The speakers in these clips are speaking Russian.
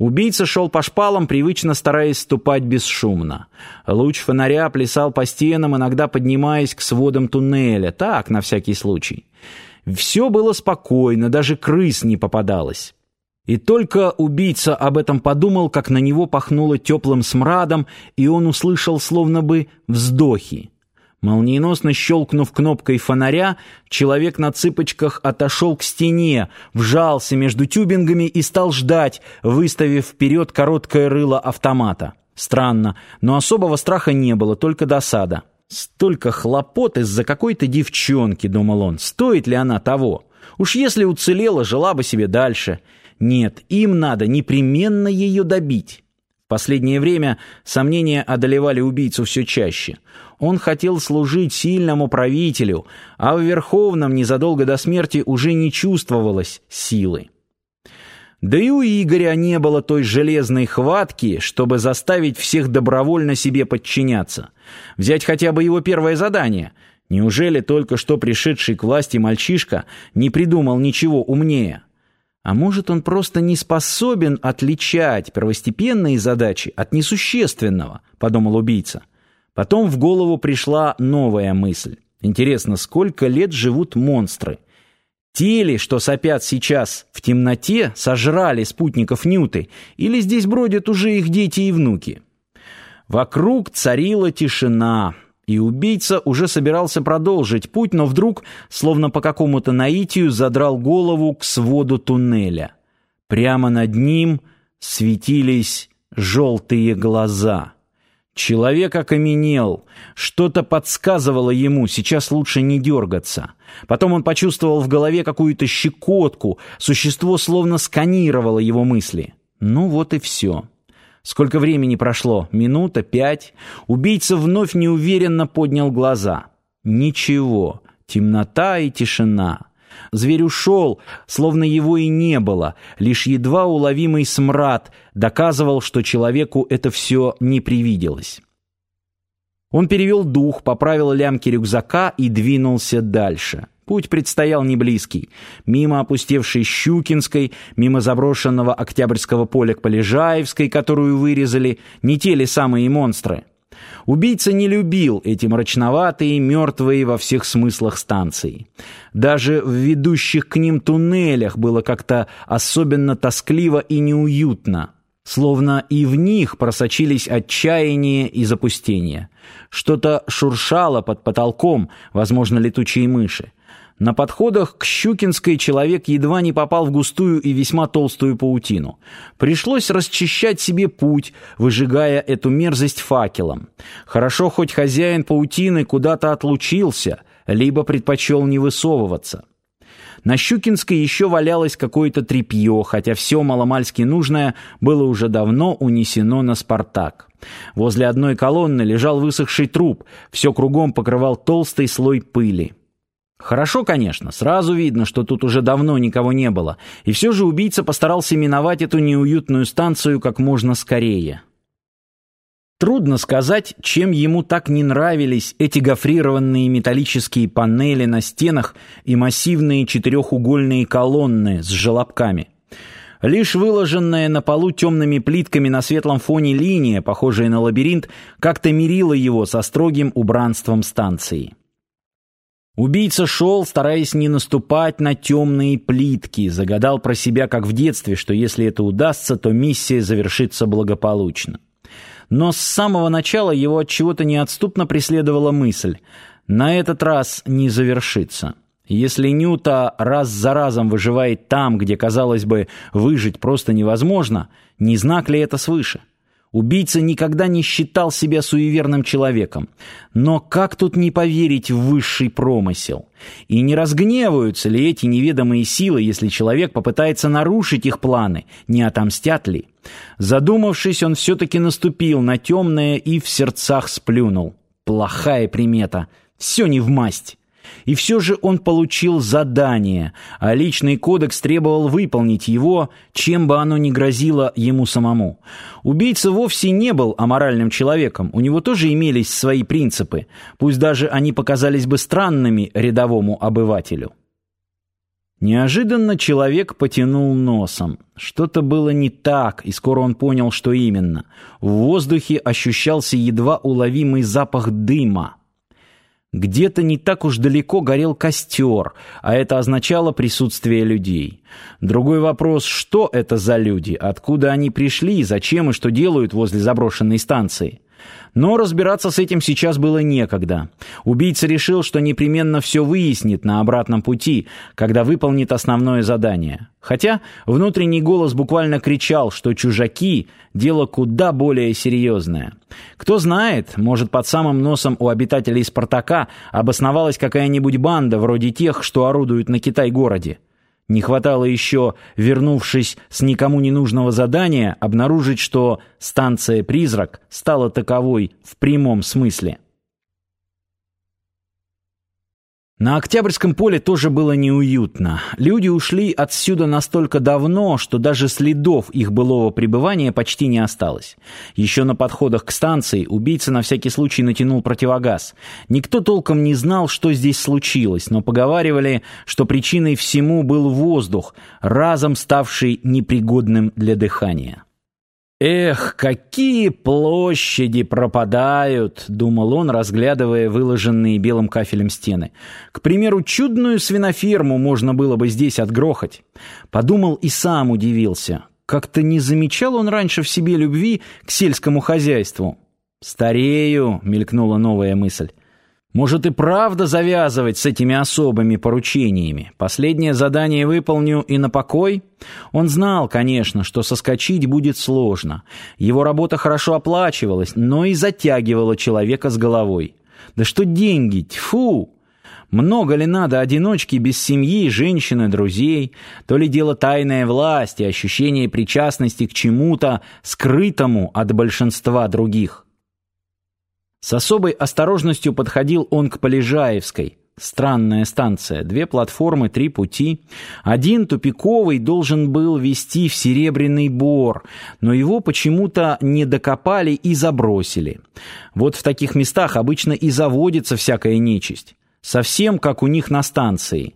Убийца шел по шпалам, привычно стараясь ступать бесшумно. Луч фонаря плясал по стенам, иногда поднимаясь к сводам туннеля, так, на всякий случай. Все было спокойно, даже крыс не попадалось. И только убийца об этом подумал, как на него пахнуло теплым смрадом, и он услышал словно бы вздохи. Молниеносно щелкнув кнопкой фонаря, человек на цыпочках отошел к стене, вжался между тюбингами и стал ждать, выставив вперед короткое рыло автомата. Странно, но особого страха не было, только досада. «Столько хлопот из-за какой-то девчонки», — думал он, — «стоит ли она того? Уж если уцелела, жила бы себе дальше. Нет, им надо непременно ее добить». Последнее время сомнения одолевали убийцу все чаще — он хотел служить сильному правителю, а в Верховном незадолго до смерти уже не чувствовалось силы. Да и у Игоря не было той железной хватки, чтобы заставить всех добровольно себе подчиняться. Взять хотя бы его первое задание. Неужели только что пришедший к власти мальчишка не придумал ничего умнее? А может, он просто не способен отличать первостепенные задачи от несущественного, подумал убийца. Потом в голову пришла новая мысль. Интересно, сколько лет живут монстры? Те ли, что сопят сейчас в темноте, сожрали спутников Нюты, или здесь бродят уже их дети и внуки? Вокруг царила тишина, и убийца уже собирался продолжить путь, но вдруг, словно по какому-то наитию, задрал голову к своду туннеля. Прямо над ним светились желтые глаза — Человек окаменел. Что-то подсказывало ему, сейчас лучше не дергаться. Потом он почувствовал в голове какую-то щекотку. Существо словно сканировало его мысли. Ну вот и все. Сколько времени прошло? Минута? Пять? Убийца вновь неуверенно поднял глаза. Ничего. Темнота и тишина. Зверь ушел, словно его и не было, лишь едва уловимый смрад доказывал, что человеку это все не привиделось. Он перевел дух, поправил лямки рюкзака и двинулся дальше. Путь предстоял неблизкий. Мимо опустевшей Щукинской, мимо заброшенного Октябрьского поля к Полежаевской, которую вырезали, не те ли самые монстры. Убийца не любил эти мрачноватые, мертвые во всех смыслах станции. Даже в ведущих к ним туннелях было как-то особенно тоскливо и неуютно. Словно и в них просочились отчаяние и запустение. Что-то шуршало под потолком, возможно, летучие мыши. На подходах к Щукинской человек едва не попал в густую и весьма толстую паутину. Пришлось расчищать себе путь, выжигая эту мерзость факелом. Хорошо, хоть хозяин паутины куда-то отлучился, либо предпочел не высовываться. На Щукинской еще валялось какое-то тряпье, хотя все маломальски нужное было уже давно унесено на «Спартак». Возле одной колонны лежал высохший труп, все кругом покрывал толстый слой пыли. Хорошо, конечно, сразу видно, что тут уже давно никого не было, и все же убийца постарался миновать эту неуютную станцию как можно скорее. Трудно сказать, чем ему так не нравились эти гофрированные металлические панели на стенах и массивные четырехугольные колонны с желобками. Лишь выложенная на полу темными плитками на светлом фоне линия, похожая на лабиринт, как-то мирила его со строгим убранством станции. Убийца шел, стараясь не наступать на темные плитки, загадал про себя, как в детстве, что если это удастся, то миссия завершится благополучно. Но с самого начала его от чего-то неотступно преследовала мысль «на этот раз не завершится». Если Нюта раз за разом выживает там, где, казалось бы, выжить просто невозможно, не знак ли это свыше? Убийца никогда не считал себя суеверным человеком. Но как тут не поверить в высший промысел? И не разгневаются ли эти неведомые силы, если человек попытается нарушить их планы? Не отомстят ли? Задумавшись, он все-таки наступил на темное и в сердцах сплюнул. Плохая примета. Все не в масть. И все же он получил задание, а личный кодекс требовал выполнить его, чем бы оно ни грозило ему самому. Убийца вовсе не был аморальным человеком, у него тоже имелись свои принципы, пусть даже они показались бы странными рядовому обывателю. Неожиданно человек потянул носом. Что-то было не так, и скоро он понял, что именно. В воздухе ощущался едва уловимый запах дыма. Где-то не так уж далеко горел костер, а это означало присутствие людей. Другой вопрос, что это за люди, откуда они пришли, зачем и что делают возле заброшенной станции. Но разбираться с этим сейчас было некогда. Убийца решил, что непременно все выяснит на обратном пути, когда выполнит основное задание. Хотя внутренний голос буквально кричал, что чужаки – дело куда более серьезное. Кто знает, может, под самым носом у обитателей «Спартака» обосновалась какая-нибудь банда вроде тех, что орудуют на Китай-городе. Не хватало еще, вернувшись с никому не нужного задания, обнаружить, что станция «Призрак» стала таковой в прямом смысле. На Октябрьском поле тоже было неуютно. Люди ушли отсюда настолько давно, что даже следов их былого пребывания почти не осталось. Еще на подходах к станции убийца на всякий случай натянул противогаз. Никто толком не знал, что здесь случилось, но поговаривали, что причиной всему был воздух, разом ставший непригодным для дыхания. «Эх, какие площади пропадают!» — думал он, разглядывая выложенные белым кафелем стены. «К примеру, чудную свиноферму можно было бы здесь отгрохать». Подумал и сам удивился. Как-то не замечал он раньше в себе любви к сельскому хозяйству. «Старею!» — мелькнула новая мысль. Может и правда завязывать с этими особыми поручениями. Последнее задание выполню и на покой? Он знал, конечно, что соскочить будет сложно. Его работа хорошо оплачивалась, но и затягивала человека с головой. Да что деньги, тьфу! Много ли надо одиночки без семьи, женщины, друзей? То ли дело тайная власть и ощущение причастности к чему-то, скрытому от большинства других. С особой осторожностью подходил он к Полежаевской. Странная станция. Две платформы, три пути. Один тупиковый должен был вести в Серебряный Бор, но его почему-то не докопали и забросили. Вот в таких местах обычно и заводится всякая нечисть. Совсем как у них на станции.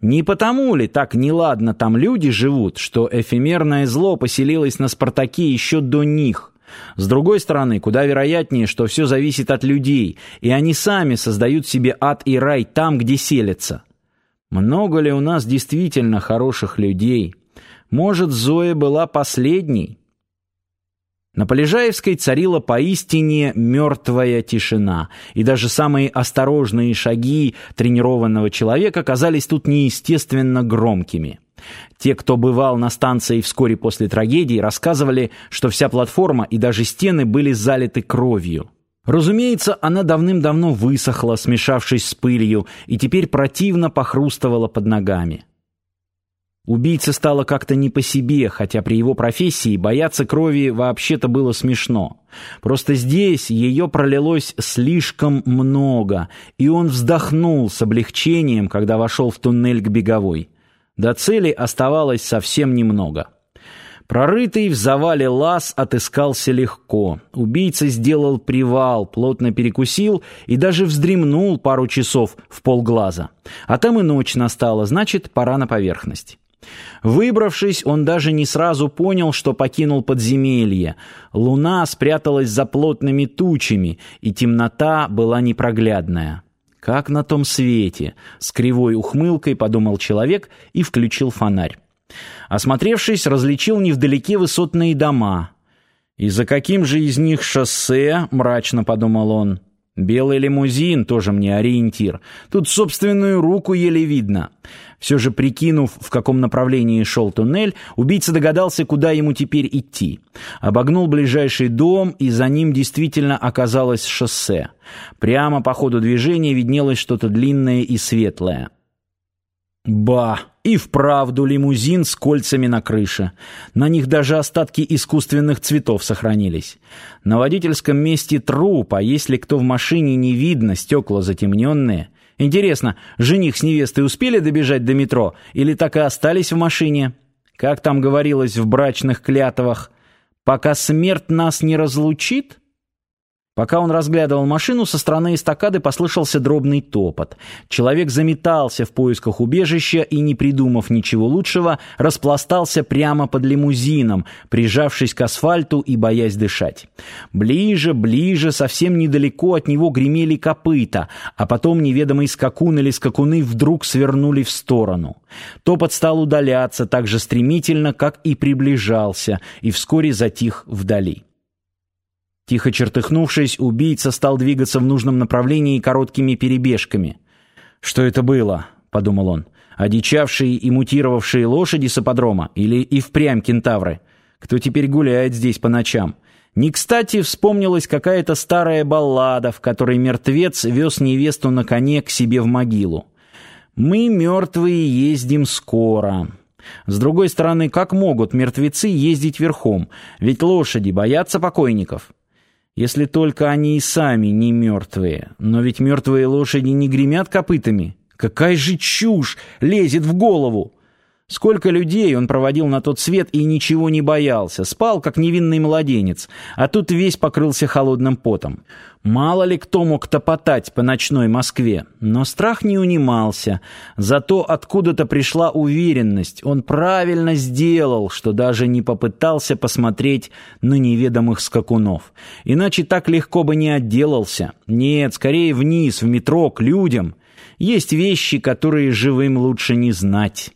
Не потому ли так неладно там люди живут, что эфемерное зло поселилось на Спартаке еще до них – с другой стороны, куда вероятнее, что все зависит от людей, и они сами создают себе ад и рай там, где селятся. Много ли у нас действительно хороших людей? Может, Зоя была последней? На Полежаевской царила поистине мертвая тишина, и даже самые осторожные шаги тренированного человека казались тут неестественно громкими. Те, кто бывал на станции вскоре после трагедии, рассказывали, что вся платформа и даже стены были залиты кровью. Разумеется, она давным-давно высохла, смешавшись с пылью, и теперь противно похрустывала под ногами. Убийце стало как-то не по себе, хотя при его профессии бояться крови вообще-то было смешно. Просто здесь ее пролилось слишком много, и он вздохнул с облегчением, когда вошел в туннель к беговой. До цели оставалось совсем немного. Прорытый в завале лаз отыскался легко. Убийца сделал привал, плотно перекусил и даже вздремнул пару часов в полглаза. А там и ночь настала, значит, пора на поверхность. Выбравшись, он даже не сразу понял, что покинул подземелье. Луна спряталась за плотными тучами, и темнота была непроглядная. Как на том свете, с кривой ухмылкой подумал человек и включил фонарь. Осмотревшись, различил невдалеке высотные дома. «И за каким же из них шоссе?» — мрачно подумал он. Белый лимузин тоже мне ориентир. Тут собственную руку еле видно. Все же прикинув, в каком направлении шел туннель, убийца догадался, куда ему теперь идти. Обогнул ближайший дом, и за ним действительно оказалось шоссе. Прямо по ходу движения виднелось что-то длинное и светлое. Ба! И вправду лимузин с кольцами на крыше. На них даже остатки искусственных цветов сохранились. На водительском месте труп, а если кто в машине не видно, стекла затемненные. Интересно, жених с невестой успели добежать до метро или так и остались в машине? Как там говорилось в брачных клятвах? «Пока смерть нас не разлучит?» Пока он разглядывал машину, со стороны эстакады послышался дробный топот. Человек заметался в поисках убежища и, не придумав ничего лучшего, распластался прямо под лимузином, прижавшись к асфальту и боясь дышать. Ближе, ближе, совсем недалеко от него гремели копыта, а потом неведомый скакун или скакуны вдруг свернули в сторону. Топот стал удаляться так же стремительно, как и приближался, и вскоре затих вдали. Тихо чертыхнувшись, убийца стал двигаться в нужном направлении короткими перебежками. «Что это было?» — подумал он. «Одичавшие и мутировавшие лошади с ипподрома? Или и впрямь кентавры? Кто теперь гуляет здесь по ночам?» Не кстати вспомнилась какая-то старая баллада, в которой мертвец вез невесту на коне к себе в могилу. «Мы, мертвые, ездим скоро». С другой стороны, как могут мертвецы ездить верхом? Ведь лошади боятся покойников. Если только они и сами не мертвые. Но ведь мертвые лошади не гремят копытами. Какая же чушь лезет в голову! Сколько людей он проводил на тот свет и ничего не боялся, спал, как невинный младенец, а тут весь покрылся холодным потом. Мало ли кто мог топотать по ночной Москве, но страх не унимался. Зато откуда-то пришла уверенность, он правильно сделал, что даже не попытался посмотреть на неведомых скакунов. Иначе так легко бы не отделался. Нет, скорее вниз, в метро, к людям. Есть вещи, которые живым лучше не знать».